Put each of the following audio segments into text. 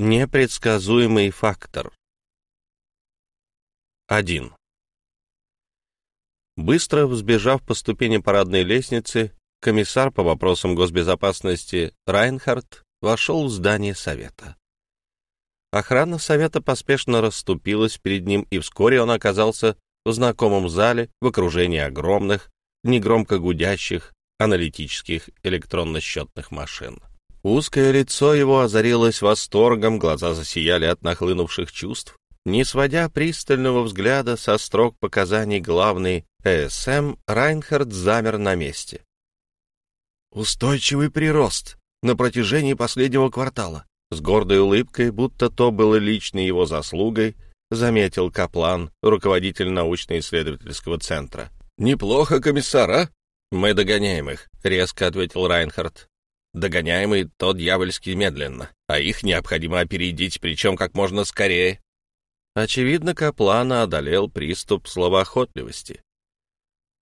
Непредсказуемый фактор. 1. Быстро взбежав по ступени парадной лестницы, комиссар по вопросам госбезопасности Райнхард вошел в здание совета. Охрана совета поспешно расступилась перед ним, и вскоре он оказался в знакомом зале в окружении огромных, негромко гудящих аналитических электронно-счетных машин. Узкое лицо его озарилось восторгом, глаза засияли от нахлынувших чувств. Не сводя пристального взгляда со строк показаний главной ЭСМ, Райнхард замер на месте. «Устойчивый прирост на протяжении последнего квартала», с гордой улыбкой, будто то было личной его заслугой, заметил Каплан, руководитель научно-исследовательского центра. «Неплохо, комиссар, а?» «Мы догоняем их», — резко ответил Райнхард. Догоняемый то дьявольски медленно, а их необходимо опередить, причем как можно скорее. Очевидно, Каплана одолел приступ словоохотливости.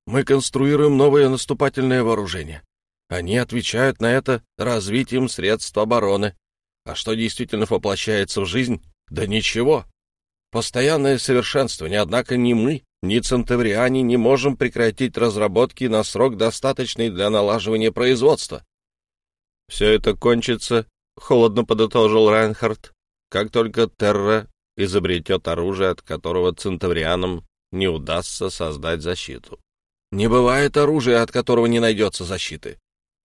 «Мы конструируем новое наступательное вооружение. Они отвечают на это развитием средств обороны. А что действительно воплощается в жизнь? Да ничего. Постоянное совершенствование, однако ни мы, ни центавриане не можем прекратить разработки на срок, достаточный для налаживания производства. Все это кончится, — холодно подытожил Райнхард, — как только Терра изобретет оружие, от которого центаврианам не удастся создать защиту. Не бывает оружия, от которого не найдется защиты.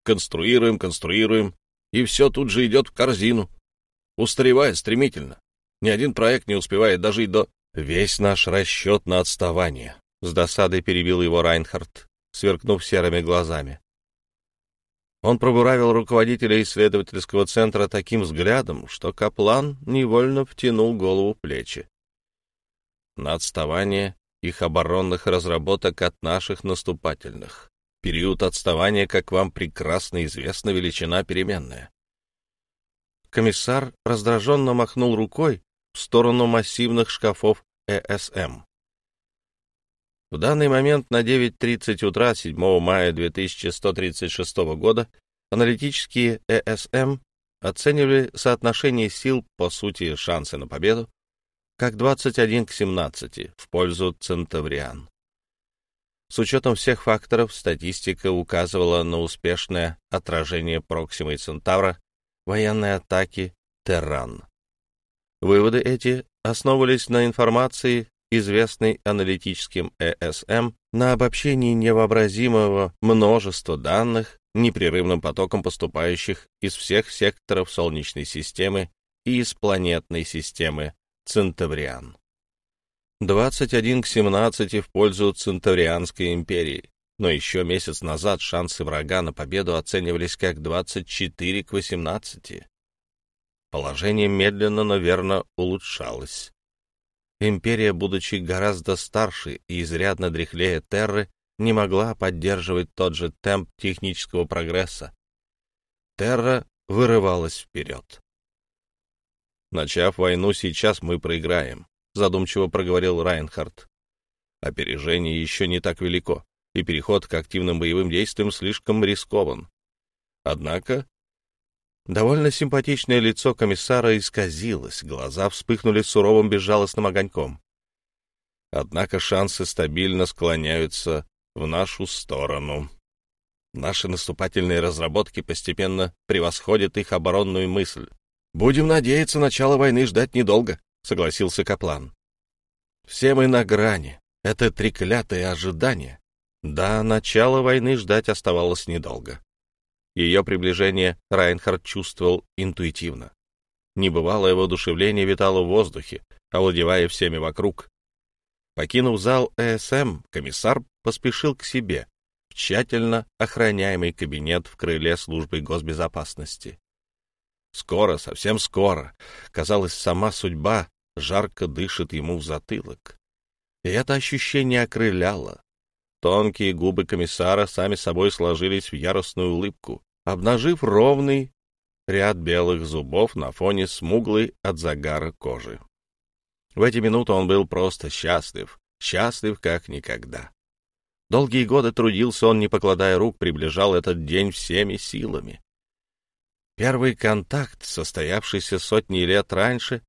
Конструируем, конструируем, и все тут же идет в корзину. Устаревает стремительно. Ни один проект не успевает дожить до... Весь наш расчет на отставание. С досадой перебил его Райнхард, сверкнув серыми глазами. Он пробуравил руководителя исследовательского центра таким взглядом, что Каплан невольно втянул голову в плечи. На отставание их оборонных разработок от наших наступательных. Период отставания, как вам прекрасно известна, величина переменная. Комиссар раздраженно махнул рукой в сторону массивных шкафов ЭСМ. В данный момент на 9.30 утра 7 мая 2136 года аналитические ЭСМ оценивали соотношение сил, по сути, шансы на победу, как 21 к 17 в пользу Центавриан. С учетом всех факторов статистика указывала на успешное отражение Проксимы Центавра военной атаки Терран. Выводы эти основывались на информации, известный аналитическим ЭСМ, на обобщении невообразимого множества данных, непрерывным потоком поступающих из всех секторов Солнечной системы и из планетной системы Центавриан. 21 к 17 в пользу Центаврианской империи, но еще месяц назад шансы врага на победу оценивались как 24 к 18. Положение медленно, но верно улучшалось. Империя, будучи гораздо старше и изрядно дряхлее Терры, не могла поддерживать тот же темп технического прогресса. Терра вырывалась вперед. «Начав войну, сейчас мы проиграем», — задумчиво проговорил Райнхард. «Опережение еще не так велико, и переход к активным боевым действиям слишком рискован. Однако Довольно симпатичное лицо комиссара исказилось, глаза вспыхнули суровым безжалостным огоньком. Однако шансы стабильно склоняются в нашу сторону. Наши наступательные разработки постепенно превосходят их оборонную мысль. «Будем надеяться, начало войны ждать недолго», — согласился Каплан. «Все мы на грани. Это треклятое ожидание». Да, начало войны ждать оставалось недолго. Ее приближение Райнхард чувствовал интуитивно. Небывалое воодушевление витало в воздухе, овладевая всеми вокруг. Покинув зал ЭСМ, комиссар поспешил к себе, в тщательно охраняемый кабинет в крыле службы госбезопасности. Скоро, совсем скоро, казалось, сама судьба жарко дышит ему в затылок. И это ощущение окрыляло, Тонкие губы комиссара сами собой сложились в яростную улыбку, обнажив ровный ряд белых зубов на фоне смуглой от загара кожи. В эти минуты он был просто счастлив, счастлив как никогда. Долгие годы трудился он, не покладая рук, приближал этот день всеми силами. Первый контакт, состоявшийся сотни лет раньше,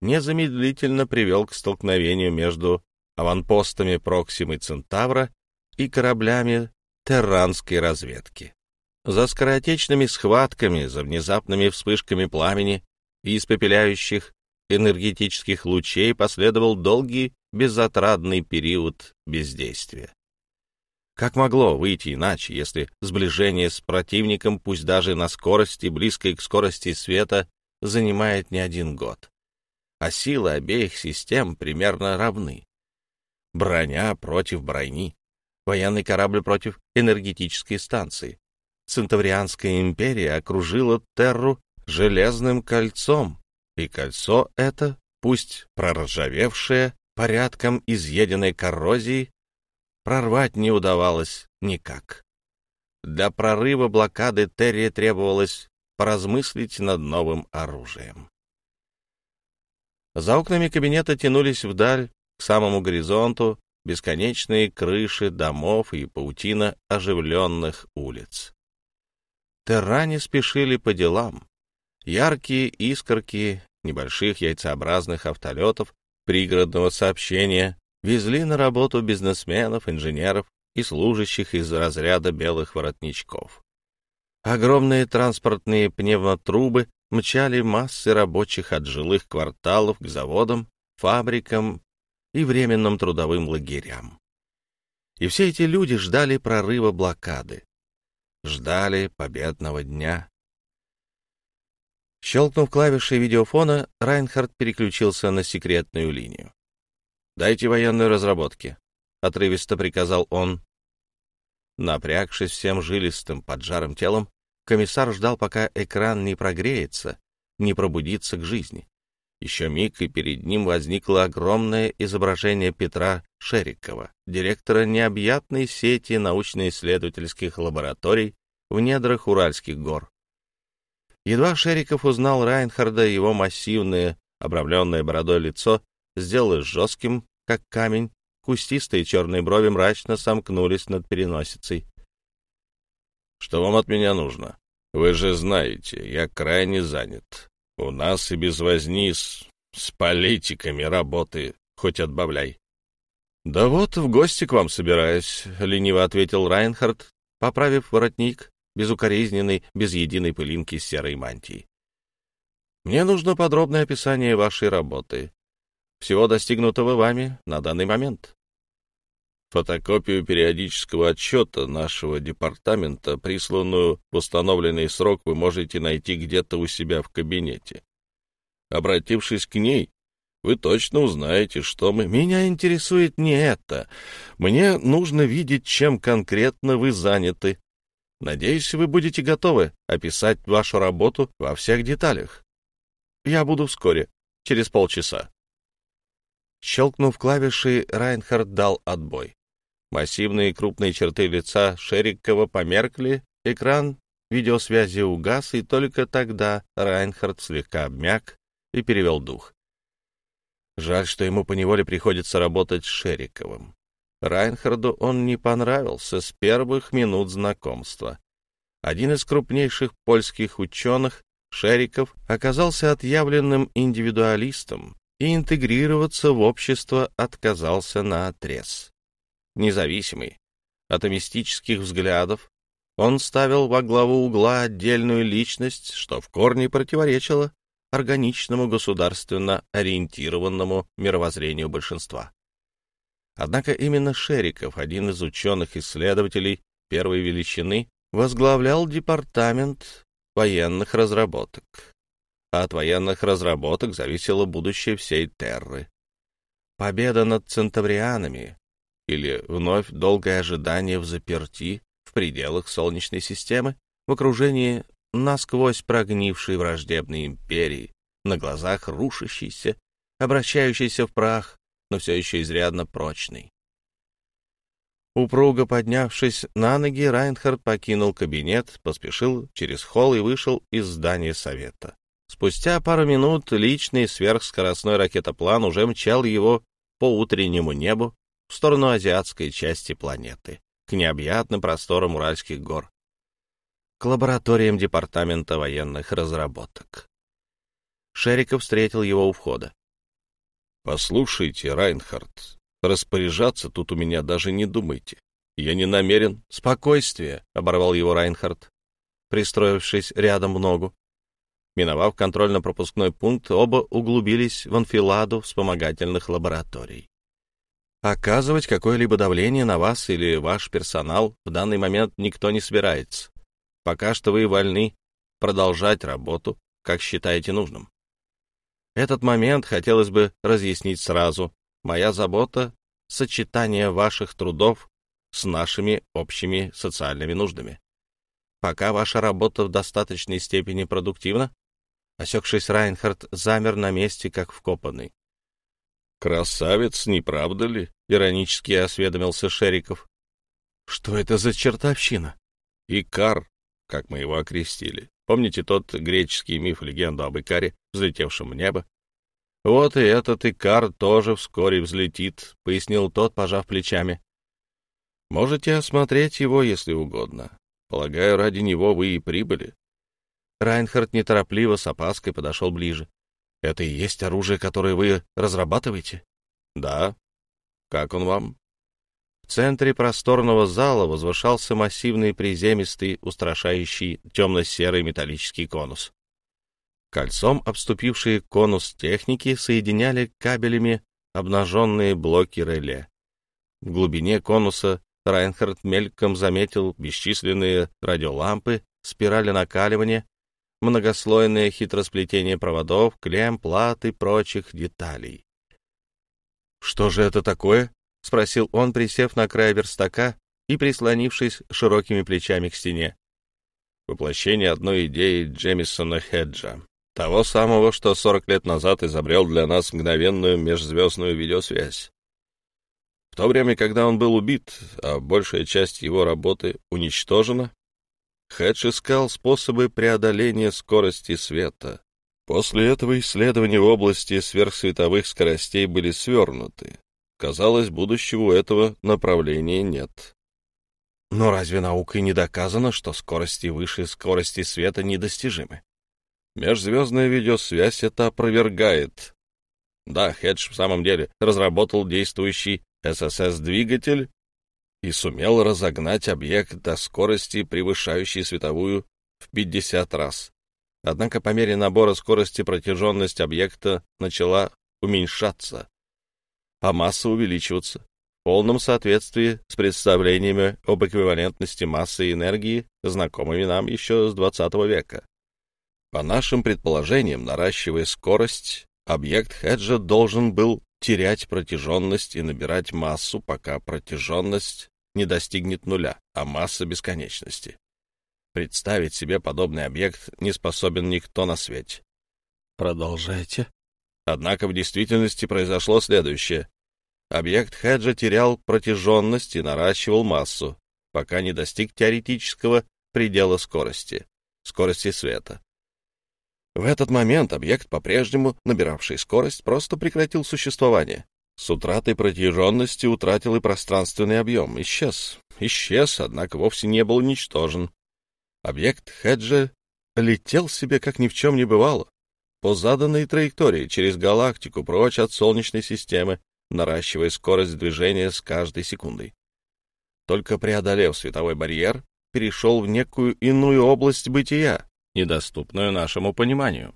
незамедлительно привел к столкновению между аванпостами Проксимы Центавра и кораблями терранской разведки. За скоротечными схватками, за внезапными вспышками пламени и испепеляющих энергетических лучей последовал долгий безотрадный период бездействия. Как могло выйти иначе, если сближение с противником, пусть даже на скорости, близкой к скорости света, занимает не один год? А силы обеих систем примерно равны. Броня против брони, военный корабль против энергетической станции. Центаврианская империя окружила Терру железным кольцом, и кольцо это, пусть проржавевшее, порядком изъеденной коррозией, прорвать не удавалось никак. Для прорыва блокады Терри требовалось поразмыслить над новым оружием. За окнами кабинета тянулись вдаль, к самому горизонту, бесконечные крыши домов и паутина оживленных улиц. Терране спешили по делам. Яркие искорки небольших яйцеобразных автолетов пригородного сообщения везли на работу бизнесменов, инженеров и служащих из разряда белых воротничков. Огромные транспортные пневмотрубы мчали массы рабочих от жилых кварталов к заводам, фабрикам и временным трудовым лагерям. И все эти люди ждали прорыва блокады, ждали победного дня. Щелкнув клавишей видеофона, Райнхард переключился на секретную линию. «Дайте военные разработки», — отрывисто приказал он. Напрягшись всем жилистым поджарым телом, комиссар ждал, пока экран не прогреется, не пробудится к жизни. Еще миг, и перед ним возникло огромное изображение Петра Шерикова, директора необъятной сети научно-исследовательских лабораторий в недрах Уральских гор. Едва Шериков узнал Райнхарда, его массивное, обрамленное бородой лицо сделалось жестким, как камень, кустистые черные брови мрачно сомкнулись над переносицей. — Что вам от меня нужно? Вы же знаете, я крайне занят. У нас и без возни с, с политиками работы хоть отбавляй. — Да вот, в гости к вам собираюсь, — лениво ответил Райнхард, поправив воротник, безукоризненный, без единой пылинки серой мантии. — Мне нужно подробное описание вашей работы всего достигнутого вами на данный момент. Фотокопию периодического отчета нашего департамента, присланную в установленный срок, вы можете найти где-то у себя в кабинете. Обратившись к ней, вы точно узнаете, что мы... Меня интересует не это. Мне нужно видеть, чем конкретно вы заняты. Надеюсь, вы будете готовы описать вашу работу во всех деталях. Я буду вскоре, через полчаса. Щелкнув клавишей, Райнхард дал отбой. Массивные крупные черты лица Шерикова померкли, экран видеосвязи угас, и только тогда Райнхард слегка обмяк и перевел дух. Жаль, что ему поневоле приходится работать с Шериковым. Райнхарду он не понравился с первых минут знакомства. Один из крупнейших польских ученых, Шериков, оказался отъявленным индивидуалистом, и интегрироваться в общество отказался на отрез. Независимый, атомистических взглядов, он ставил во главу угла отдельную личность, что в корне противоречило органичному государственно ориентированному мировоззрению большинства. Однако именно Шериков, один из ученых-исследователей первой величины, возглавлял департамент военных разработок а от военных разработок зависело будущее всей Терры. Победа над центаврианами или вновь долгое ожидание в заперти в пределах Солнечной системы в окружении насквозь прогнившей враждебной империи, на глазах рушащейся, обращающейся в прах, но все еще изрядно прочной. Упруго поднявшись на ноги, Райнхард покинул кабинет, поспешил через холл и вышел из здания совета. Спустя пару минут личный сверхскоростной ракетоплан уже мчал его по утреннему небу в сторону азиатской части планеты, к необъятным просторам Уральских гор. К лабораториям Департамента военных разработок. Шериков встретил его у входа. — Послушайте, Райнхард, распоряжаться тут у меня даже не думайте. Я не намерен. — Спокойствие, — оборвал его Райнхард, пристроившись рядом в ногу. Миновав контрольно-пропускной пункт, оба углубились в анфиладу вспомогательных лабораторий. Оказывать какое-либо давление на вас или ваш персонал в данный момент никто не собирается. Пока что вы вольны продолжать работу, как считаете нужным. Этот момент хотелось бы разъяснить сразу. Моя забота — сочетание ваших трудов с нашими общими социальными нуждами. Пока ваша работа в достаточной степени продуктивна, осекшись, Райнхард замер на месте, как вкопанный. «Красавец, не правда ли?» — иронически осведомился Шериков. «Что это за чертовщина?» «Икар, как мы его окрестили. Помните тот греческий миф-легенду об Икаре, взлетевшем в небо? Вот и этот Икар тоже вскоре взлетит, — пояснил тот, пожав плечами. Можете осмотреть его, если угодно. Полагаю, ради него вы и прибыли. Райнхард неторопливо с опаской подошел ближе. — Это и есть оружие, которое вы разрабатываете? — Да. — Как он вам? Центре просторного зала возвышался массивный приземистый, устрашающий темно-серый металлический конус. Кольцом обступившие конус техники соединяли кабелями обнаженные блоки реле. В глубине конуса Райнхард мельком заметил бесчисленные радиолампы, спирали накаливания, многослойное хитросплетение проводов, клем, плат и прочих деталей. «Что же это такое?» — спросил он, присев на край верстака и прислонившись широкими плечами к стене. Воплощение одной идеи Джемисона Хеджа, того самого, что сорок лет назад изобрел для нас мгновенную межзвездную видеосвязь. В то время, когда он был убит, а большая часть его работы уничтожена, Хедж искал способы преодоления скорости света. После этого исследования в области сверхсветовых скоростей были свернуты. Казалось, будущего у этого направления нет. Но разве наукой не доказано, что скорости выше скорости света недостижимы? Межзвездная видеосвязь это опровергает. Да, Хедж в самом деле разработал действующий ССС-двигатель и сумел разогнать объект до скорости, превышающей световую в 50 раз. Однако по мере набора скорости протяженность объекта начала уменьшаться, а масса увеличиваться в полном соответствии с представлениями об эквивалентности массы и энергии, знакомыми нам еще с XX века. По нашим предположениям, наращивая скорость, объект Хеджа должен был терять протяженность и набирать массу, пока протяженность не достигнет нуля, а масса бесконечности. Представить себе подобный объект не способен никто на свете. Продолжайте. Однако в действительности произошло следующее. Объект Хеджа терял протяженность и наращивал массу, пока не достиг теоретического предела скорости, скорости света. В этот момент объект, по-прежнему набиравший скорость, просто прекратил существование. С утратой протяженности утратил и пространственный объем. Исчез. Исчез, однако вовсе не был уничтожен. Объект Хеджа летел себе, как ни в чем не бывало, по заданной траектории через галактику прочь от Солнечной системы, наращивая скорость движения с каждой секундой. Только преодолев световой барьер, перешел в некую иную область бытия, недоступную нашему пониманию.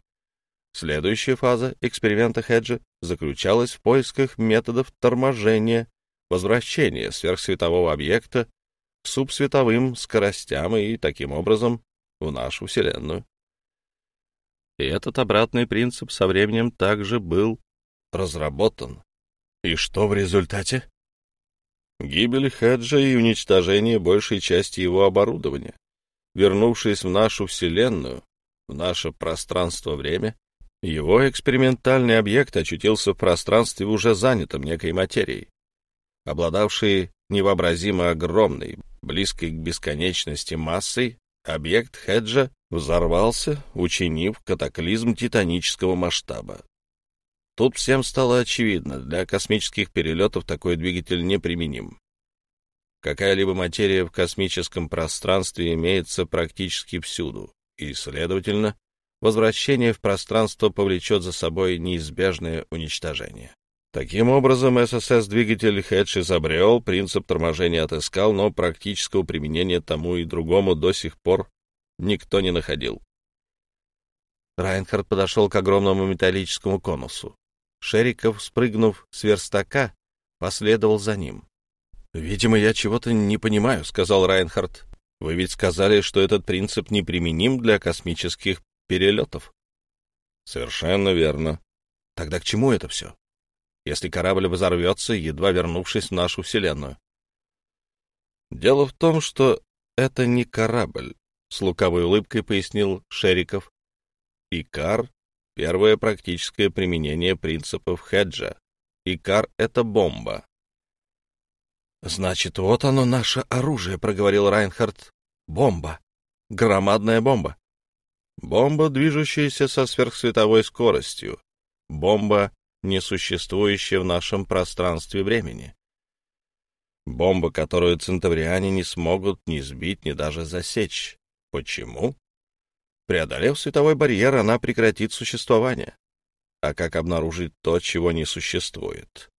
Следующая фаза эксперимента Хеджа заключалась в поисках методов торможения, возвращения сверхсветового объекта к субсветовым скоростям и, таким образом, в нашу Вселенную. И этот обратный принцип со временем также был разработан. И что в результате? Гибель Хеджа и уничтожение большей части его оборудования. Вернувшись в нашу Вселенную, в наше пространство-время, его экспериментальный объект очутился в пространстве, уже занятом некой материей, обладавшей невообразимо огромной, близкой к бесконечности массой, объект Хеджа взорвался, учинив катаклизм титанического масштаба. Тут всем стало очевидно, для космических перелетов такой двигатель неприменим. Какая-либо материя в космическом пространстве имеется практически всюду, и, следовательно, возвращение в пространство повлечет за собой неизбежное уничтожение. Таким образом, ССС-двигатель Хедж изобрел, принцип торможения отыскал, но практического применения тому и другому до сих пор никто не находил. Райнхард подошел к огромному металлическому конусу. Шериков, спрыгнув с верстака, последовал за ним. «Видимо, я чего-то не понимаю», — сказал Райнхард. «Вы ведь сказали, что этот принцип неприменим для космических перелетов». «Совершенно верно. Тогда к чему это все? Если корабль взорвется, едва вернувшись в нашу Вселенную?» «Дело в том, что это не корабль», — с лукавой улыбкой пояснил Шериков. «Икар — первое практическое применение принципов Хеджа. Икар — это бомба, «Значит, вот оно наше оружие», — проговорил Райнхард. «Бомба. Громадная бомба. Бомба, движущаяся со сверхсветовой скоростью. Бомба, не существующая в нашем пространстве времени. Бомба, которую центавриане не смогут ни сбить, ни даже засечь. Почему? Преодолев световой барьер, она прекратит существование. А как обнаружить то, чего не существует?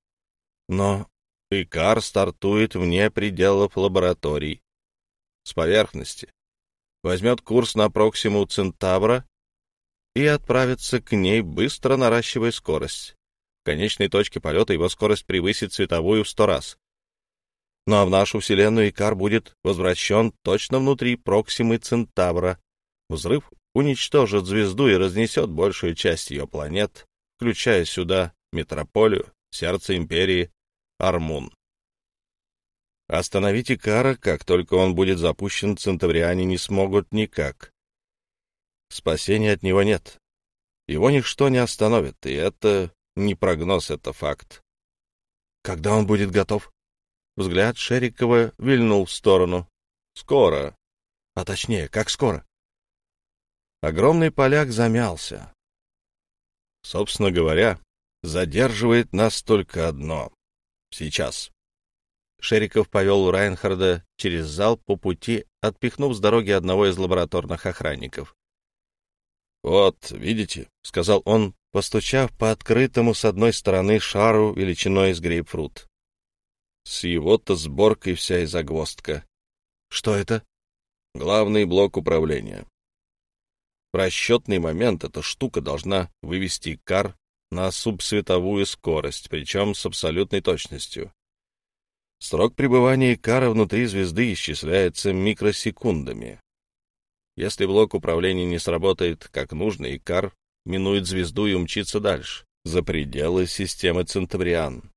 Но Икар стартует вне пределов лабораторий, с поверхности, возьмет курс на Проксиму Центавра и отправится к ней, быстро наращивая скорость. В конечной точке полета его скорость превысит световую в сто раз. Ну а в нашу Вселенную Икар будет возвращен точно внутри Проксимы Центавра. Взрыв уничтожит звезду и разнесет большую часть ее планет, включая сюда метрополию, сердце империи, Армун. Остановить Икара, как только он будет запущен, центавриане не смогут никак. Спасения от него нет. Его ничто не остановит, и это не прогноз, это факт. Когда он будет готов? Взгляд Шерикова вильнул в сторону. Скоро. А точнее, как скоро? Огромный поляк замялся. Собственно говоря, задерживает нас только одно. Сейчас. Шериков повел Райнхарда через зал по пути, отпихнув с дороги одного из лабораторных охранников. «Вот, видите», — сказал он, постучав по открытому с одной стороны шару величиной с грейпфрут. «С его-то сборкой вся и загвоздка». «Что это?» «Главный блок управления. В расчетный момент эта штука должна вывести кар на субсветовую скорость, причем с абсолютной точностью. Срок пребывания Икара внутри звезды исчисляется микросекундами. Если блок управления не сработает как нужно, Икар минует звезду и умчится дальше, за пределы системы Центавриан.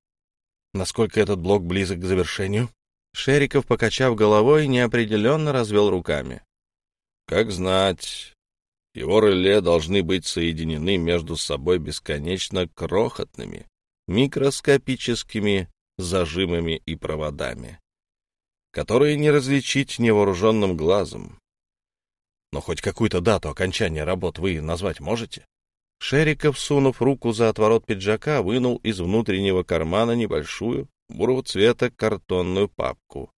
Насколько этот блок близок к завершению? Шериков, покачав головой, неопределенно развел руками. Как знать, его реле должны быть соединены между собой бесконечно крохотными, микроскопическими зажимами и проводами, которые не различить невооруженным глазом. Но хоть какую-то дату окончания работ вы назвать можете? Шериков, сунув руку за отворот пиджака, вынул из внутреннего кармана небольшую, бурого цвета картонную папку.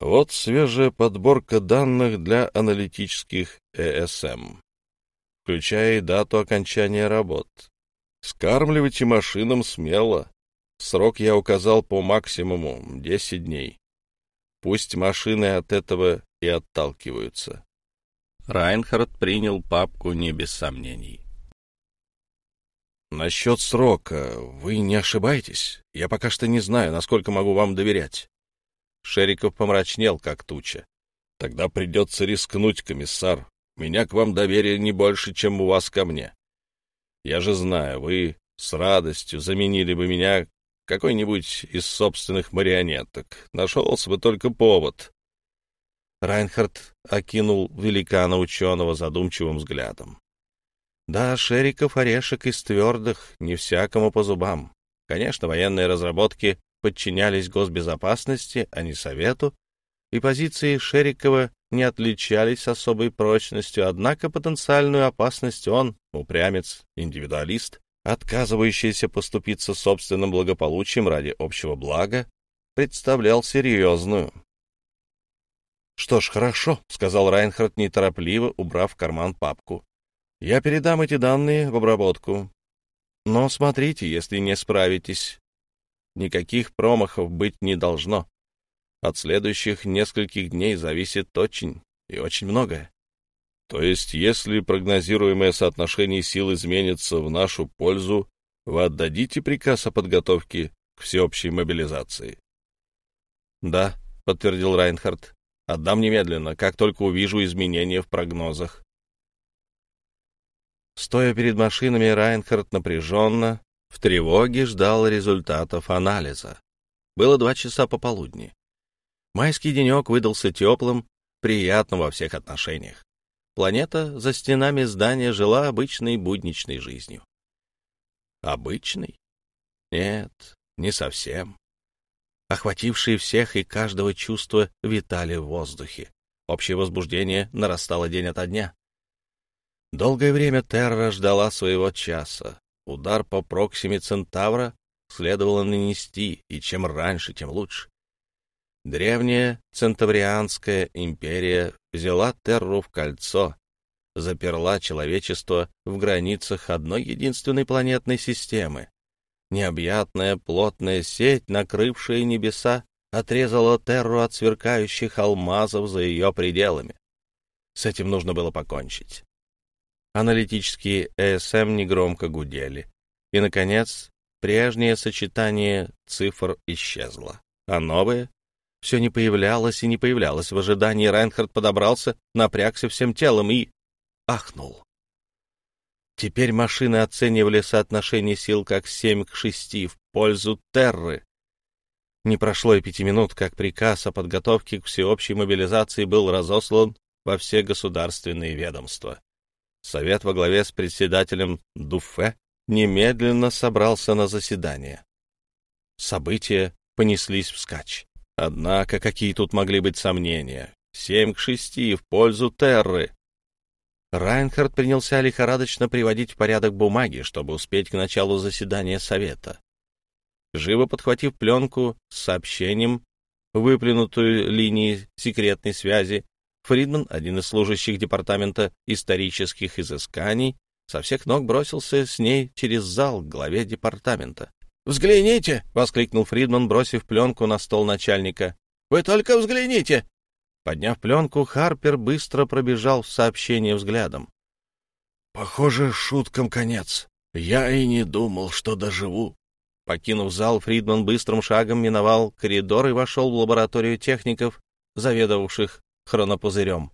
Вот свежая подборка данных для аналитических ЭСМ, включая и дату окончания работ. Скармливайте машинам смело. Срок я указал по максимуму — 10 дней. Пусть машины от этого и отталкиваются. Райнхард принял папку не без сомнений. «Насчет срока вы не ошибаетесь? Я пока что не знаю, насколько могу вам доверять». Шериков помрачнел, как туча. «Тогда придется рискнуть, комиссар. Меня к вам доверие не больше, чем у вас ко мне. Я же знаю, вы с радостью заменили бы меня какой-нибудь из собственных марионеток. Нашелся бы только повод». Райнхард окинул великана ученого задумчивым взглядом. Да, Шериков орешек из твердых, не всякому по зубам. Конечно, военные разработки подчинялись госбезопасности, а не совету, и позиции Шерикова не отличались особой прочностью, однако потенциальную опасность он, упрямец, индивидуалист, отказывающийся поступиться собственным благополучием ради общего блага, представлял серьезную. «Что ж, хорошо», — сказал Райнхард неторопливо, убрав в карман папку. «Я передам эти данные в обработку. Но смотрите, если не справитесь. Никаких промахов быть не должно. От следующих нескольких дней зависит очень и очень многое. То есть, если прогнозируемое соотношение сил изменится в нашу пользу, вы отдадите приказ о подготовке к всеобщей мобилизации? — Да, — подтвердил Райнхард. — Отдам немедленно, как только увижу изменения в прогнозах. Стоя перед машинами, Райнхард напряженно, в тревоге ждал результатов анализа. Было два часа пополудни. Майский денек выдался теплым, приятным во всех отношениях. Планета за стенами здания жила обычной будничной жизнью. Обычной? Нет, не совсем. Охватившие всех и каждого чувства витали в воздухе. Общее возбуждение нарастало день ото дня. Долгое время Терра ждала своего часа. Удар по Проксиме Центавра следовало нанести, и чем раньше, тем лучше. Древняя Центаврианская империя взяла Терру в кольцо, заперла человечество в границах одной единственной планетной системы. Необъятная плотная сеть, накрывшая небеса, отрезала Терру от сверкающих алмазов за ее пределами. С этим нужно было покончить. Аналитические ЭСМ негромко гудели. И, наконец, прежнее сочетание цифр исчезло, а новое все не появлялось и не появлялось. В ожидании Райнхард подобрался, напрягся всем телом и ахнул. Теперь машины оценивали соотношение сил как семь к шести в пользу Терры. Не прошло и пяти минут, как приказ о подготовке к всеобщей мобилизации был разослан во все государственные ведомства. Совет во главе с председателем Дуфе немедленно собрался на заседание. События понеслись вскачь. Однако какие тут могли быть сомнения? Семь к шести в пользу Терры. Райнхард принялся лихорадочно приводить в порядок бумаги, чтобы успеть к началу заседания Совета. Живо подхватив пленку с сообщением, выплюнутую линии секретной связи, Фридман, один из служащих Департамента исторических изысканий, со всех ног бросился с ней через зал к главе департамента. «Взгляните!» — воскликнул Фридман, бросив пленку на стол начальника. «Вы только взгляните!» Подняв пленку, Харпер быстро пробежал в сообщение взглядом. «Похоже, шуткам конец. Я и не думал, что доживу». Покинув зал, Фридман быстрым шагом миновал коридор и вошел в лабораторию техников, заведовавших хронопузырем.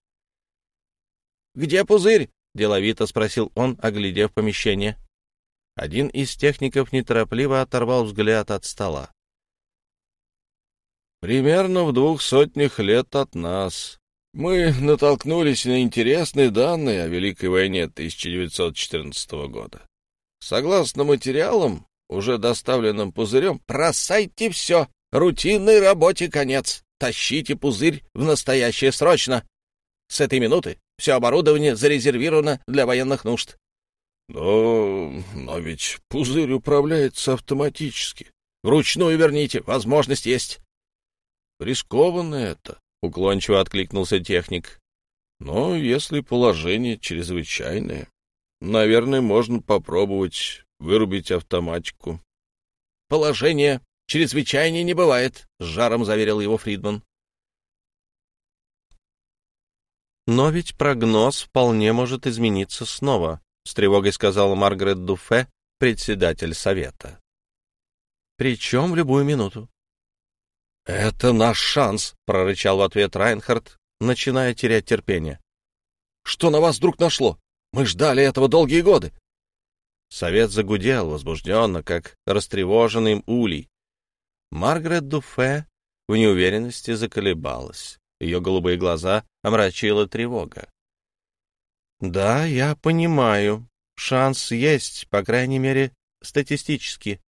«Где пузырь?» — деловито спросил он, оглядев помещение. Один из техников неторопливо оторвал взгляд от стола. «Примерно в двух сотнях лет от нас. Мы натолкнулись на интересные данные о Великой войне 1914 года. Согласно материалам, уже доставленным пузырем, бросайте все, рутинной работе конец, тащите пузырь в настоящее срочно. С этой минуты все оборудование зарезервировано для военных нужд. Но, но ведь пузырь управляется автоматически. Вручную верните, возможность есть. Рискованно это, уклончиво откликнулся техник. Но если положение чрезвычайное, наверное, можно попробовать вырубить автоматику. Положение чрезвычайнее не бывает, с жаром заверил его Фридман. Но ведь прогноз вполне может измениться снова, — с тревогой сказала Маргарет Дуфе, председатель совета. «Причем в любую минуту». «Это наш шанс», — прорычал в ответ Райнхард, начиная терять терпение. «Что на вас вдруг нашло? Мы ждали этого долгие годы». Совет загудел возбужденно, как растревоженный улей. Маргарет Дуфе в неуверенности заколебалась. Ее голубые глаза омрачила тревога. Да, я понимаю. Шанс есть, по крайней мере, статистически.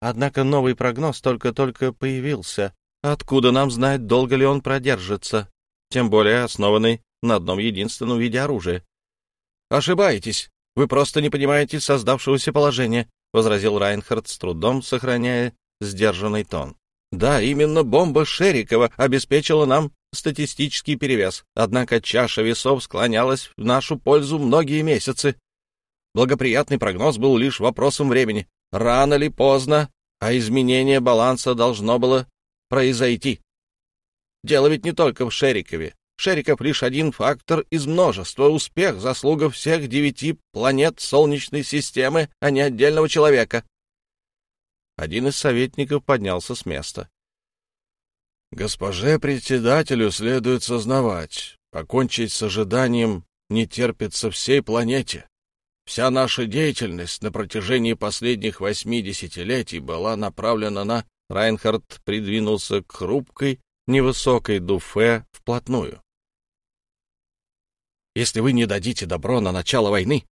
Однако новый прогноз только-только появился. Откуда нам знать, долго ли он продержится? Тем более основанный на одном единственном виде оружия. Ошибаетесь. Вы просто не понимаете создавшегося положения, возразил Райнхард с трудом, сохраняя сдержанный тон. Да, именно бомба Шерикова обеспечила нам статистический перевес, однако чаша весов склонялась в нашу пользу многие месяцы. Благоприятный прогноз был лишь вопросом времени. Рано или поздно, а изменение баланса должно было произойти. Дело ведь не только в Шерикове. Шериков лишь один фактор из множества. Успех — заслуга всех девяти планет Солнечной системы, а не отдельного человека. Один из советников поднялся с места. «Госпоже председателю следует сознавать, покончить с ожиданием не терпится всей планете. Вся наша деятельность на протяжении последних восьми десятилетий была направлена на...» Райнхард придвинулся к хрупкой, невысокой дуфе вплотную. «Если вы не дадите добро на начало войны,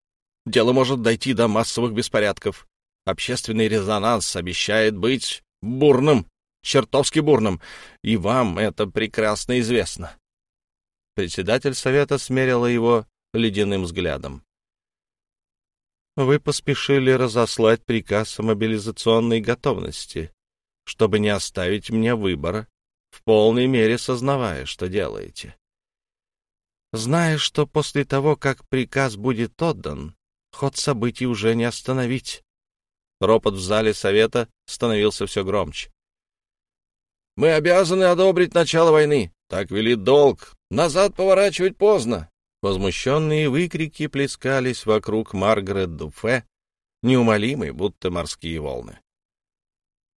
дело может дойти до массовых беспорядков. Общественный резонанс обещает быть бурным, чертовски бурным, и вам это прекрасно известно. Председатель совета смерила его ледяным взглядом. Вы поспешили разослать приказ о мобилизационной готовности, чтобы не оставить мне выбора, в полной мере сознавая, что делаете. Зная, что после того, как приказ будет отдан, ход событий уже не остановить. Ропот в зале совета становился все громче. Мы обязаны одобрить начало войны. Так велит долг. Назад поворачивать поздно. Возмущенные выкрики плескались вокруг Маргарет Дуфе, неумолимые, будто морские волны.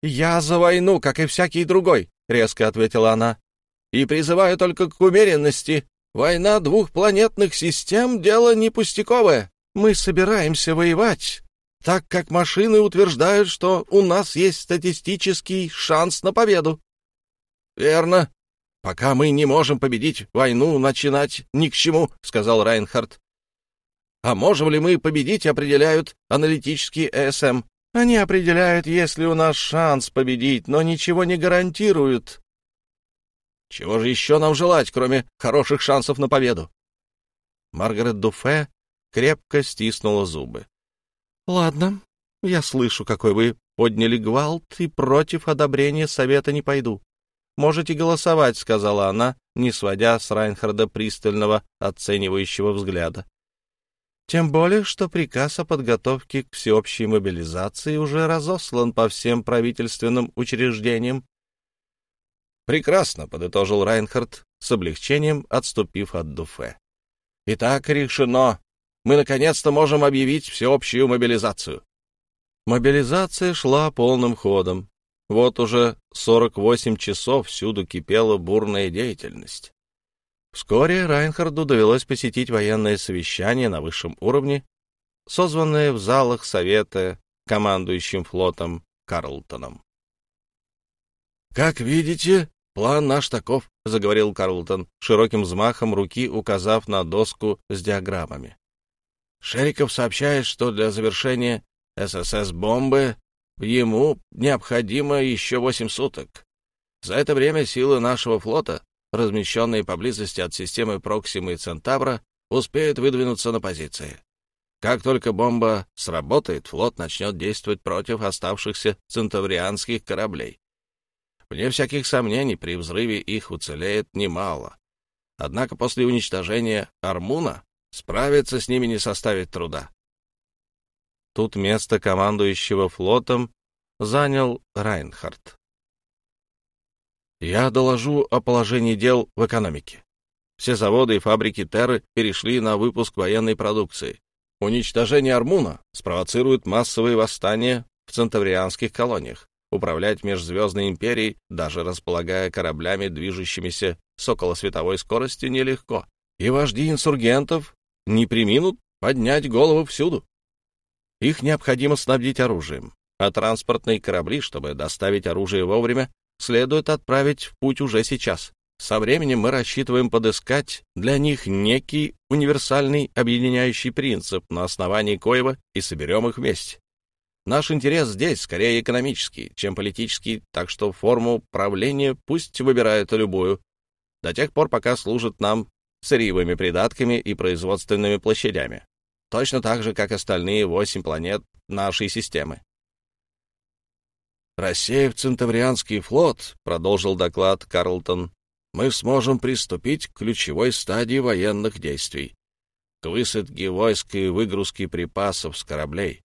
«Я за войну, как и всякий другой», — резко ответила она. «И призываю только к умеренности. Война двух планетных систем — дело не пустяковое. Мы собираемся воевать, так как машины утверждают, что у нас есть статистический шанс на победу. — Верно. Пока мы не можем победить войну, начинать ни к чему, — сказал Райнхард. — А можем ли мы победить, определяют аналитические ЭСМ. Они определяют, есть ли у нас шанс победить, но ничего не гарантируют. Чего же еще нам желать, кроме хороших шансов на победу? Маргарет Дуфе крепко стиснула зубы. — Ладно, я слышу, какой вы подняли гвалт, и против одобрения совета не пойду. «Можете голосовать», — сказала она, не сводя с Райнхарда пристального оценивающего взгляда. «Тем более, что приказ о подготовке к всеобщей мобилизации уже разослан по всем правительственным учреждениям». «Прекрасно», — подытожил Райнхард, с облегчением отступив от Дуфе. «Итак, решено. Мы наконец-то можем объявить всеобщую мобилизацию». Мобилизация шла полным ходом. Вот уже 48 часов всюду кипела бурная деятельность. Вскоре Райнхарду довелось посетить военное совещание на высшем уровне, созванное в залах Совета командующим флотом Карлтоном. «Как видите, план наш таков», — заговорил Карлтон, широким взмахом руки указав на доску с диаграммами. «Шериков сообщает, что для завершения ССС-бомбы Ему необходимо еще восемь суток. За это время силы нашего флота, размещенные поблизости от системы Проксимы и Центавра, успеют выдвинуться на позиции. Как только бомба сработает, флот начнет действовать против оставшихся центаврианских кораблей. Вне всяких сомнений, при взрыве их уцелеет немало. Однако после уничтожения Армуна справиться с ними не составит труда. Тут место командующего флотом занял Райнхард. Я доложу о положении дел в экономике. Все заводы и фабрики Терры перешли на выпуск военной продукции. Уничтожение Армуна спровоцирует массовые восстания в центаврианских колониях. Управлять межзвездной империей, даже располагая кораблями, движущимися с околосветовой скоростью, нелегко. И вожди инсургентов не приминут поднять голову всюду. Их необходимо снабдить оружием, а транспортные корабли, чтобы доставить оружие вовремя, следует отправить в путь уже сейчас. Со временем мы рассчитываем подыскать для них некий универсальный объединяющий принцип, на основании коего и соберем их вместе. Наш интерес здесь скорее экономический, чем политический, так что форму правления пусть выбирают любую, до тех пор, пока служат нам сырьевыми придатками и производственными площадями точно так же, как остальные восемь планет нашей системы. Рассеяв Центаврианский флот, — продолжил доклад Карлтон, — мы сможем приступить к ключевой стадии военных действий, к высадке войск и выгрузке припасов с кораблей,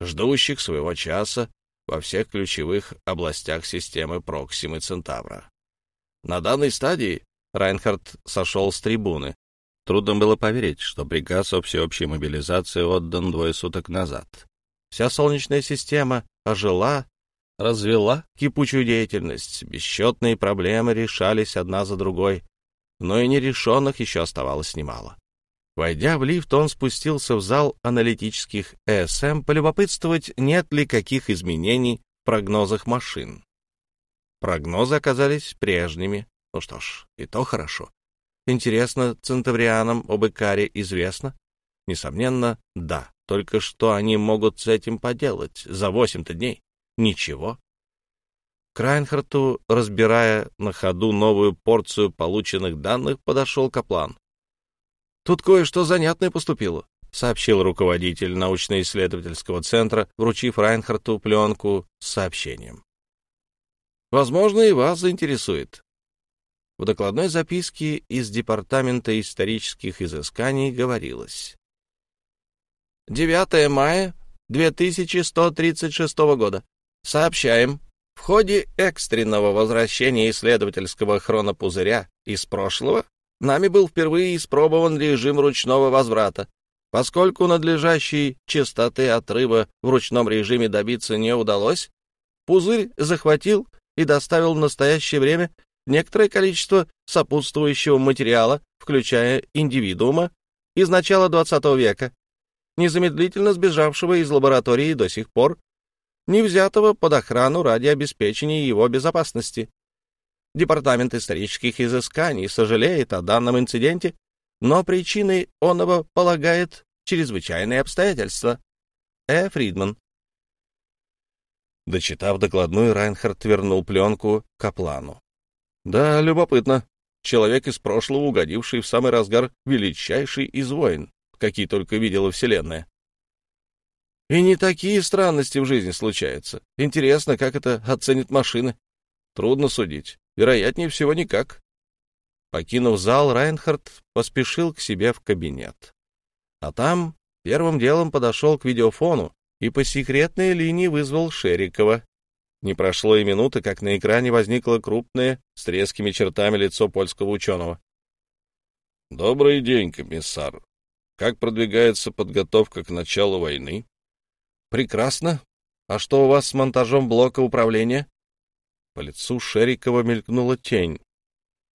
ждущих своего часа во всех ключевых областях системы Проксимы Центавра. На данной стадии Райнхард сошел с трибуны. Трудно было поверить, что приказ о всеобщей мобилизации отдан двое суток назад. Вся Солнечная система ожила, развела кипучую деятельность, бесчетные проблемы решались одна за другой, но и нерешенных еще оставалось немало. Войдя в лифт, он спустился в зал аналитических ЭСМ полюбопытствовать, нет ли каких изменений в прогнозах машин. Прогнозы оказались прежними. Ну что ж, и то хорошо. Интересно, центаврианам об Икаре известно? Несомненно, да. Только что они могут с этим поделать за восемь-то дней? Ничего. К Райнхарту, разбирая на ходу новую порцию полученных данных, подошел Каплан. Тут кое-что занятное поступило, — сообщил руководитель научно-исследовательского центра, вручив Райнхарту пленку с сообщением. «Возможно, и вас заинтересует». В докладной записке из Департамента исторических изысканий говорилось. 9 мая 2136 года. Сообщаем. В ходе экстренного возвращения исследовательского хронопузыря из прошлого нами был впервые испробован режим ручного возврата. Поскольку надлежащей частоты отрыва в ручном режиме добиться не удалось, пузырь захватил и доставил в настоящее время некоторое количество сопутствующего материала, включая индивидуума, из начала XX века, незамедлительно сбежавшего из лаборатории до сих пор, не взятого под охрану ради обеспечения его безопасности. Департамент исторических изысканий сожалеет о данном инциденте, но причиной оного полагает чрезвычайные обстоятельства. Э. Фридман. Дочитав докладную, Райнхард вернул пленку Каплану. Да, любопытно. Человек из прошлого, угодивший в самый разгар величайший из войн, какие только видела Вселенная. И не такие странности в жизни случаются. Интересно, как это оценят машины. Трудно судить. Вероятнее всего, никак. Покинув зал, Райнхард поспешил к себе в кабинет. А там первым делом подошел к видеофону и по секретной линии вызвал Шерикова. Не прошло и минуты, как на экране возникло крупное, с резкими чертами лицо польского ученого. — Добрый день, комиссар. Как продвигается подготовка к началу войны? — Прекрасно. А что у вас с монтажом блока управления? По лицу Шерикова мелькнула тень.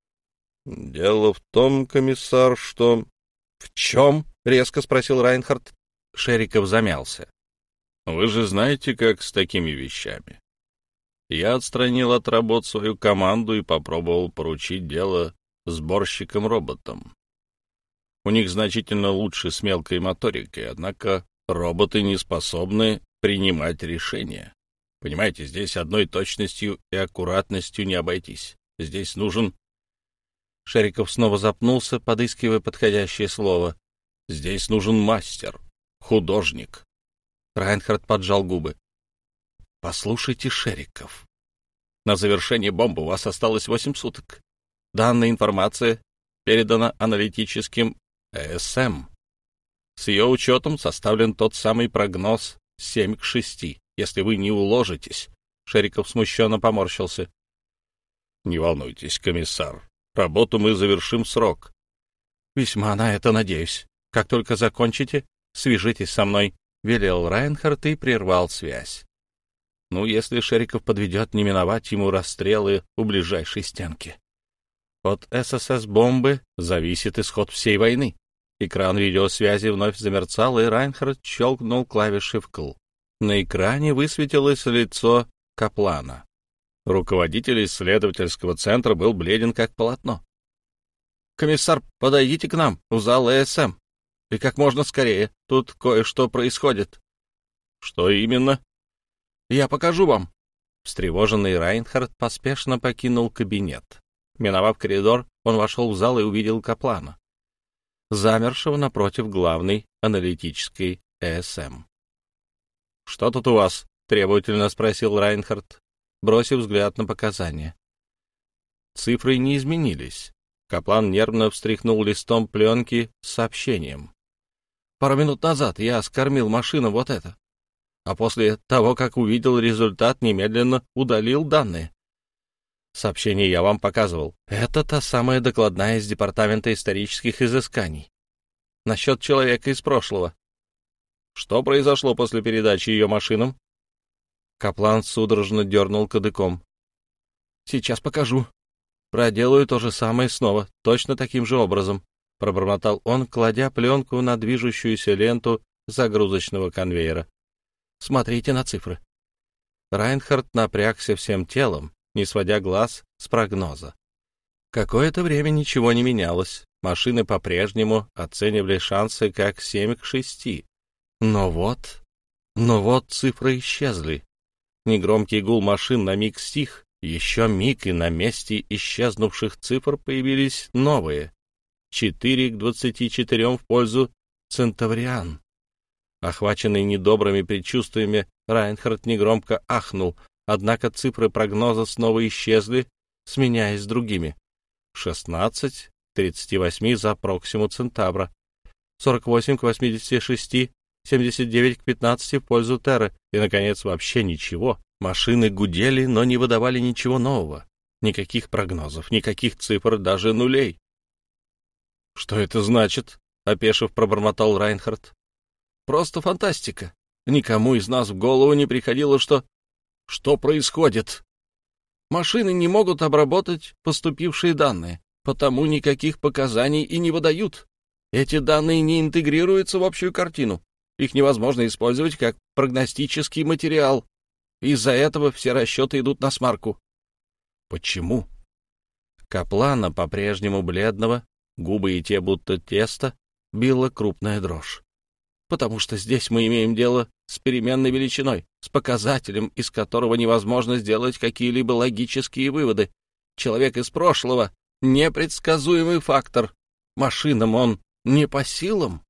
— Дело в том, комиссар, что... — В чем? — резко спросил Райнхард. Шериков замялся. — Вы же знаете, как с такими вещами. Я отстранил от работ свою команду и попробовал поручить дело сборщикам-роботам. У них значительно лучше с мелкой моторикой, однако роботы не способны принимать решения. Понимаете, здесь одной точностью и аккуратностью не обойтись. Здесь нужен... Шериков снова запнулся, подыскивая подходящее слово. Здесь нужен мастер, художник. Райнхард поджал губы. Послушайте, Шериков. На завершение бомбы у вас осталось восемь суток. Данная информация передана аналитическим ЭСМ. С ее учетом составлен тот самый прогноз 7 к 6 если вы не уложитесь. Шериков смущенно поморщился. — Не волнуйтесь, комиссар. Работу мы завершим срок. — Весьма на это надеюсь. Как только закончите, свяжитесь со мной, — велел Райнхард и прервал связь. Ну, если Шериков подведет, не миновать ему расстрелы у ближайшей стенки. От ССС-бомбы зависит исход всей войны. Экран видеосвязи вновь замерцал, и Райнхард щелкнул клавиши вкл. На экране высветилось лицо Каплана. Руководитель исследовательского центра был бледен, как полотно. «Комиссар, подойдите к нам, в зал ЭСМ. И как можно скорее. Тут кое-что происходит». «Что именно?» «Я покажу вам». Встревоженный Райнхард поспешно покинул кабинет. Миновав коридор, он вошел в зал и увидел Каплана, замершего напротив главной аналитической ЭСМ. «Что тут у вас?» — требовательно спросил Райнхард, бросив взгляд на показания. Цифры не изменились. Каплан нервно встряхнул листом пленки с сообщением. «Пару минут назад я скормил машину вот это, а после того, как увидел результат, немедленно удалил данные. Сообщение я вам показывал. Это та самая докладная из Департамента исторических изысканий. Насчет человека из прошлого. Что произошло после передачи ее машинам? Каплан судорожно дернул кадыком. Сейчас покажу. Проделаю то же самое снова, точно таким же образом, пробормотал он, кладя пленку на движущуюся ленту загрузочного конвейера. Смотрите на цифры. Райнхард напрягся всем телом, не сводя глаз с прогноза. Какое-то время ничего не менялось. Машины по-прежнему оценивали шансы как 7 к 6. Но вот... Но вот цифры исчезли. Негромкий гул машин на миг стих. Еще миг, и на месте исчезнувших цифр появились новые. 4 к 24 в пользу Центавриан. Охваченный недобрыми предчувствиями, Райнхард негромко ахнул, однако цифры прогноза снова исчезли, сменяясь другими. 16 38 за Проксиму Центавра, 48 к 86, 79 к 15 в пользу Терры, и, наконец, вообще ничего. Машины гудели, но не выдавали ничего нового. Никаких прогнозов, никаких цифр, даже нулей. — Что это значит? — опешив, пробормотал Райнхард. — Просто фантастика. Никому из нас в голову не приходило, что... Что происходит? Машины не могут обработать поступившие данные потому никаких показаний и не выдают. Эти данные не интегрируются в общую картину. Их невозможно использовать как прогностический материал. Из-за этого все расчеты идут на смарку. Почему? Каплана, по-прежнему бледного, губы и те будто тесто, била крупная дрожь. Потому что здесь мы имеем дело с переменной величиной, с показателем, из которого невозможно сделать какие-либо логические выводы. Человек из прошлого непредсказуемый фактор. Машинам он не по силам.